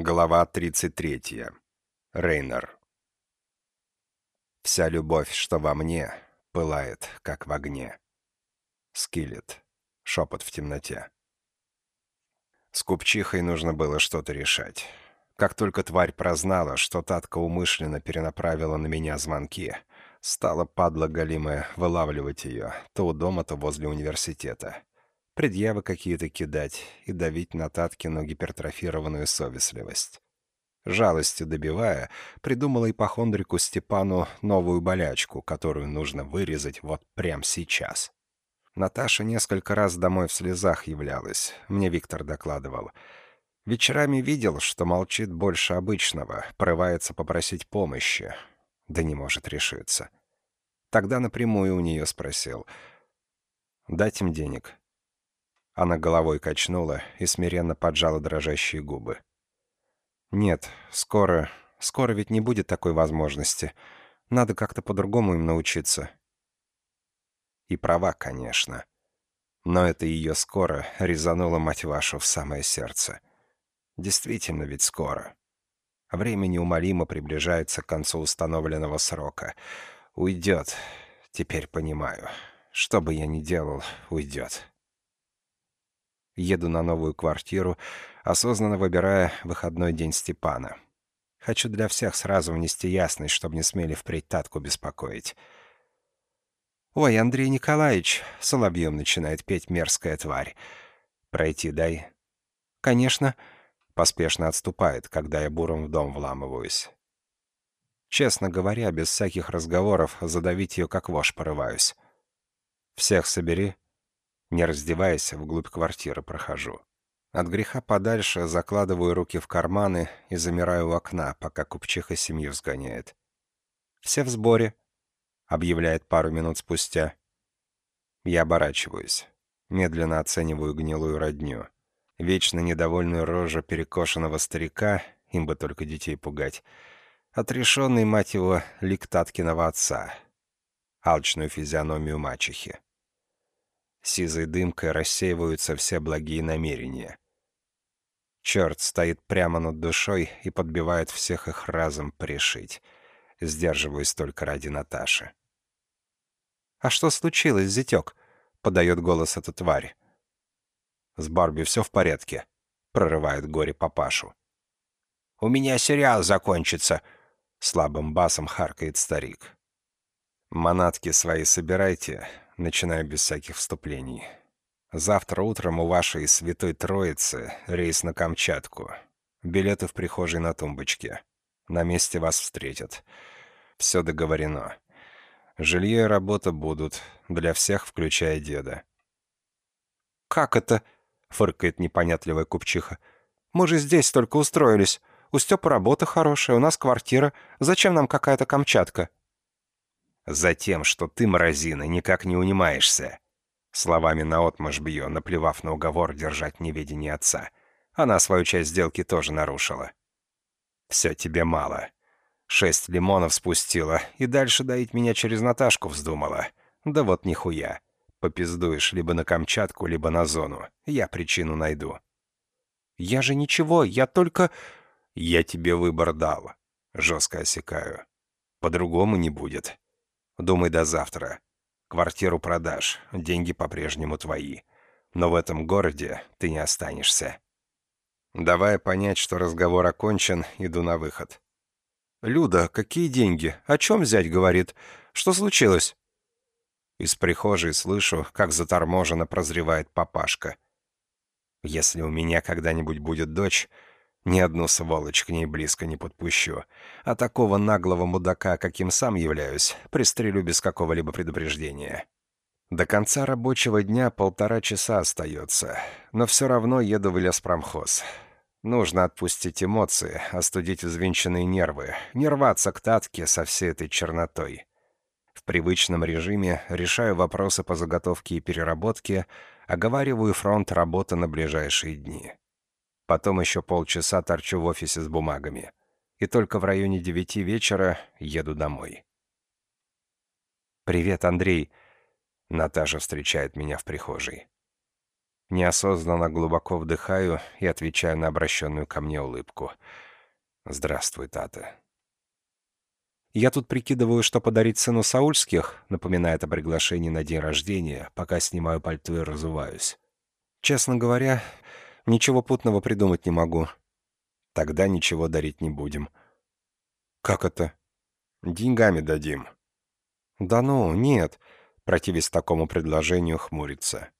Глава 33. Рейнер. Вся любовь, что во мне, пылает, как в огне. Скиллет. Шепот в темноте. С купчихой нужно было что-то решать. Как только тварь прознала, что Татка умышленно перенаправила на меня звонки, стала падла голимая вылавливать ее то у дома, то возле университета предъявы какие-то кидать и давить на Таткину гипертрофированную совестливость. Жалостью добивая, придумала ипохондрику Степану новую болячку, которую нужно вырезать вот прямо сейчас. Наташа несколько раз домой в слезах являлась, мне Виктор докладывал. Вечерами видел, что молчит больше обычного, порывается попросить помощи, да не может решиться. Тогда напрямую у нее спросил. «Дать им денег?» Она головой качнула и смиренно поджала дрожащие губы. «Нет, скоро... Скоро ведь не будет такой возможности. Надо как-то по-другому им научиться». И права, конечно. Но это ее скоро резануло мать вашу в самое сердце. Действительно ведь скоро. Время неумолимо приближается к концу установленного срока. Уйдет. Теперь понимаю. Что бы я ни делал, уйдет. Еду на новую квартиру, осознанно выбирая выходной день Степана. Хочу для всех сразу внести ясность, чтобы не смели впредь Татку беспокоить. «Ой, Андрей Николаевич!» — соловьем начинает петь мерзкая тварь. «Пройти дай». «Конечно». Поспешно отступает, когда я буром в дом вламываюсь. Честно говоря, без всяких разговоров задавить ее как вошь порываюсь. «Всех собери», не раздеваясь, вглубь квартиры прохожу. От греха подальше закладываю руки в карманы и замираю у окна, пока купчиха семью сгоняет. «Все в сборе», — объявляет пару минут спустя. Я оборачиваюсь. Медленно оцениваю гнилую родню. Вечно недовольную рожу перекошенного старика, им бы только детей пугать. Отрешенный, мать его, лик Таткиного отца. Алчную физиономию мачехи. Сизой дымкой рассеиваются все благие намерения. Черт стоит прямо над душой и подбивает всех их разом пришить. Сдерживаюсь только ради Наташи. «А что случилось, зятек?» — подает голос эта тварь. «С Барби все в порядке», — прорывает горе папашу. «У меня сериал закончится», — слабым басом харкает старик. «Манатки свои собирайте, Начинаю без всяких вступлений. Завтра утром у вашей Святой Троицы рейс на Камчатку. Билеты в прихожей на тумбочке. На месте вас встретят. Все договорено. Жилье и работа будут. Для всех, включая деда. «Как это?» — фыркает непонятливая купчиха. «Мы же здесь только устроились. У Степа работа хорошая, у нас квартира. Зачем нам какая-то Камчатка?» Затем, что ты, мразина, никак не унимаешься. Словами наотмашь бью, наплевав на уговор держать неведение отца. Она свою часть сделки тоже нарушила. Все тебе мало. Шесть лимонов спустила, и дальше доить меня через Наташку вздумала. Да вот нихуя. Попиздуешь либо на Камчатку, либо на зону. Я причину найду. Я же ничего, я только... Я тебе выбор дал. Жестко осекаю. По-другому не будет. Думай до завтра. Квартиру продашь, деньги по-прежнему твои. Но в этом городе ты не останешься. Давая понять, что разговор окончен, иду на выход. «Люда, какие деньги? О чем зять говорит? Что случилось?» Из прихожей слышу, как заторможенно прозревает папашка. «Если у меня когда-нибудь будет дочь, ни одну сволочь к ней близко не подпущу. А такого наглого мудака, каким сам являюсь, пристрелю без какого-либо предупреждения. До конца рабочего дня полтора часа остается, но все равно еду в леспромхоз. Нужно отпустить эмоции, остудить взвинченные нервы, не рваться к татке со всей этой чернотой. В привычном режиме решаю вопросы по заготовке и переработке, оговариваю фронт работы на ближайшие дни. Потом еще полчаса торчу в офисе с бумагами. И только в районе девяти вечера еду домой. «Привет, Андрей!» Наташа встречает меня в прихожей. Неосознанно глубоко вдыхаю и отвечаю на обращенную ко мне улыбку. «Здравствуй, Тата». «Я тут прикидываю, что подарить сыну Саульских», напоминает о приглашении на день рождения, пока снимаю пальто и разуваюсь. «Честно говоря, ничего путного придумать не могу». «Тогда ничего дарить не будем». «Как это?» «Деньгами дадим». «Да ну, нет», противясь такому предложению, хмурится.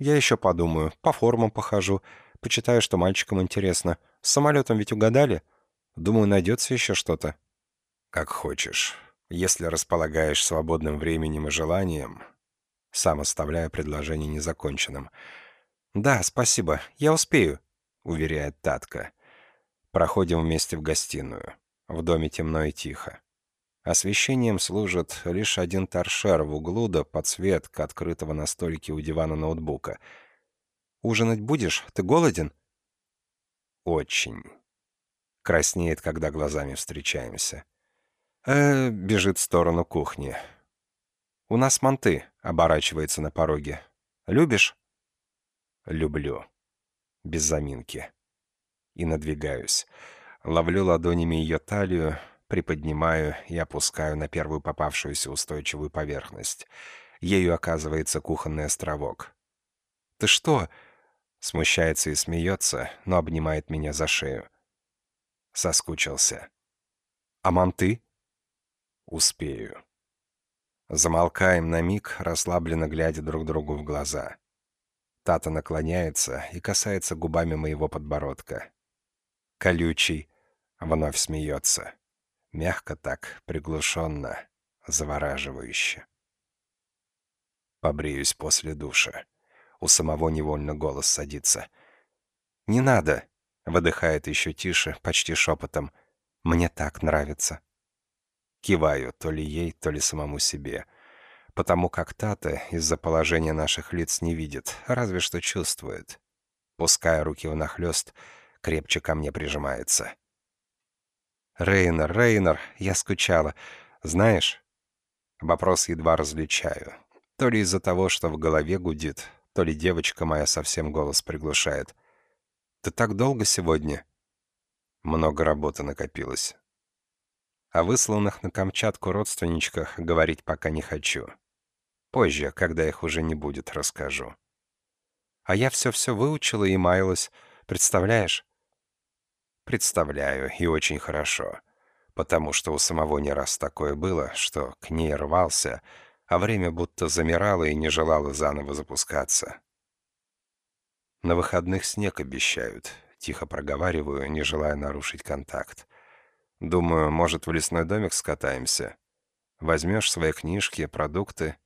«Я еще подумаю, по формам похожу, почитаю, что мальчикам интересно. С самолетом ведь угадали? Думаю, найдется еще что-то». «Как хочешь. Если располагаешь свободным временем и желанием...» Сам оставляю предложение незаконченным. «Да, спасибо. Я успею», — уверяет Татка. Проходим вместе в гостиную. В доме темно и тихо. Освещением служит лишь один торшер в углу да подсветка открытого на столике у дивана ноутбука. «Ужинать будешь? Ты голоден?» «Очень». Краснеет, когда глазами встречаемся. «Э, бежит в сторону кухни. «У нас манты», — оборачивается на пороге. «Любишь?» «Люблю». Без заминки. И надвигаюсь. Ловлю ладонями ее талию, приподнимаю и опускаю на первую попавшуюся устойчивую поверхность. Ею оказывается кухонный островок. «Ты что?» Смущается и смеется, но обнимает меня за шею. Соскучился. «А манты?» «Успею». Замолкаем на миг, расслабленно глядя друг другу в глаза. Тата наклоняется и касается губами моего подбородка. Колючий вновь смеется. Мягко так, приглушенно, завораживающе. Побреюсь после душа. У самого невольно голос садится. «Не надо!» — выдыхает еще тише, почти шепотом. «Мне так нравится». Киваю то ли ей, то ли самому себе. Потому как Тата из-за положения наших лиц не видит, разве что чувствует. Пуская руки внахлёст, крепче ко мне прижимается. «Рейнер, Рейнер, я скучала. Знаешь?» Вопрос едва различаю. То ли из-за того, что в голове гудит, то ли девочка моя совсем голос приглушает. «Ты так долго сегодня?» Много работы накопилось. О высланных на Камчатку родственничках говорить пока не хочу. Позже, когда их уже не будет, расскажу. А я все-все выучила и маялась. Представляешь? Представляю, и очень хорошо. Потому что у самого не раз такое было, что к ней рвался, а время будто замирало и не желало заново запускаться. На выходных снег обещают. Тихо проговариваю, не желая нарушить контакт. Думаю, может, в лесной домик скатаемся. Возьмешь свои книжки, продукты.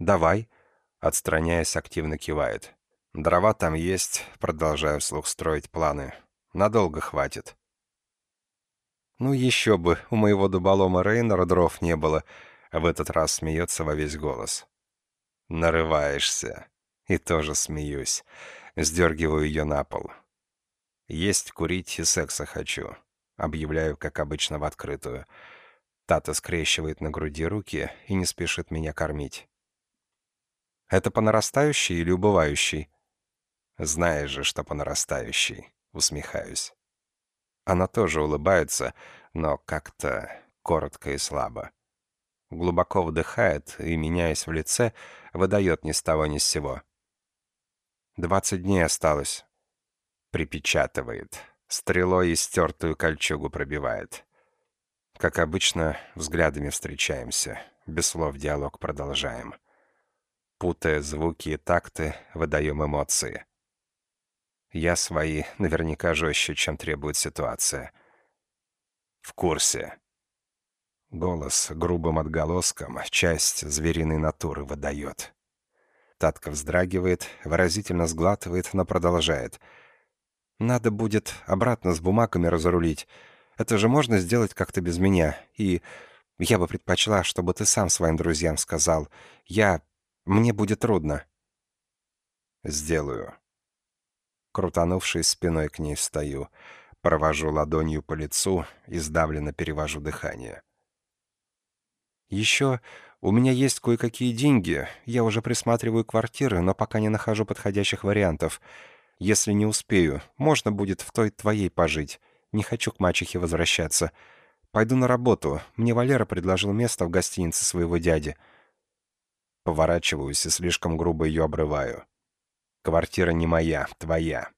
«Давай», — отстраняясь, активно кивает. «Дрова там есть», — продолжаю вслух строить планы. Надолго хватит. Ну еще бы, у моего дуболома Рейнера дров не было, в этот раз смеется во весь голос. Нарываешься. И тоже смеюсь. Сдергиваю ее на пол. Есть, курить и секса хочу. Объявляю, как обычно, в открытую. Тата скрещивает на груди руки и не спешит меня кормить. Это по нарастающей или убывающей? Знаешь же, что по нарастающей. Усмехаюсь. Она тоже улыбается, но как-то коротко и слабо. Глубоко вдыхает и, меняясь в лице, выдает ни с того ни с сего. «Двадцать дней осталось». Припечатывает. Стрелой и стертую кольчугу пробивает. Как обычно, взглядами встречаемся. Без слов диалог продолжаем. Путая звуки и такты, выдаем эмоции. Я свои наверняка жестче, чем требует ситуация. В курсе. Голос грубым отголоском часть звериной натуры выдает. Татка вздрагивает, выразительно сглатывает, но продолжает. «Надо будет обратно с бумагами разрулить. Это же можно сделать как-то без меня. И я бы предпочла, чтобы ты сам своим друзьям сказал. Я... Мне будет трудно». «Сделаю», Крутанувшись спиной к ней встаю. Провожу ладонью по лицу и сдавленно перевожу дыхание. Еще У меня есть кое-какие деньги. Я уже присматриваю квартиры, но пока не нахожу подходящих вариантов. Если не успею, можно будет в той твоей пожить. Не хочу к мачехе возвращаться. Пойду на работу. Мне Валера предложил место в гостинице своего дяди. Поворачиваюсь и слишком грубо ее обрываю. Квартира не моя, твоя.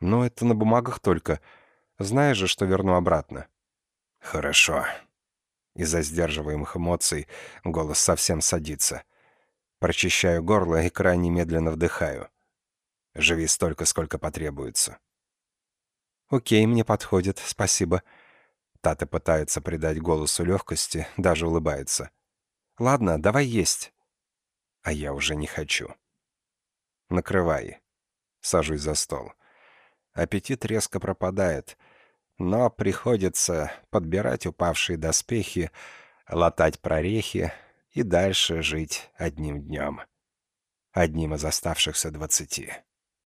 Но это на бумагах только. Знаешь же, что верну обратно. Хорошо. Из-за сдерживаемых эмоций голос совсем садится. Прочищаю горло и крайне медленно вдыхаю. Живи столько, сколько потребуется. Окей, мне подходит, спасибо. Тата пытается придать голосу легкости, даже улыбается. Ладно, давай есть. А я уже не хочу. Накрывай. Сажусь за стол. Аппетит резко пропадает — но приходится подбирать упавшие доспехи, латать прорехи и дальше жить одним днем. Одним из оставшихся двадцати.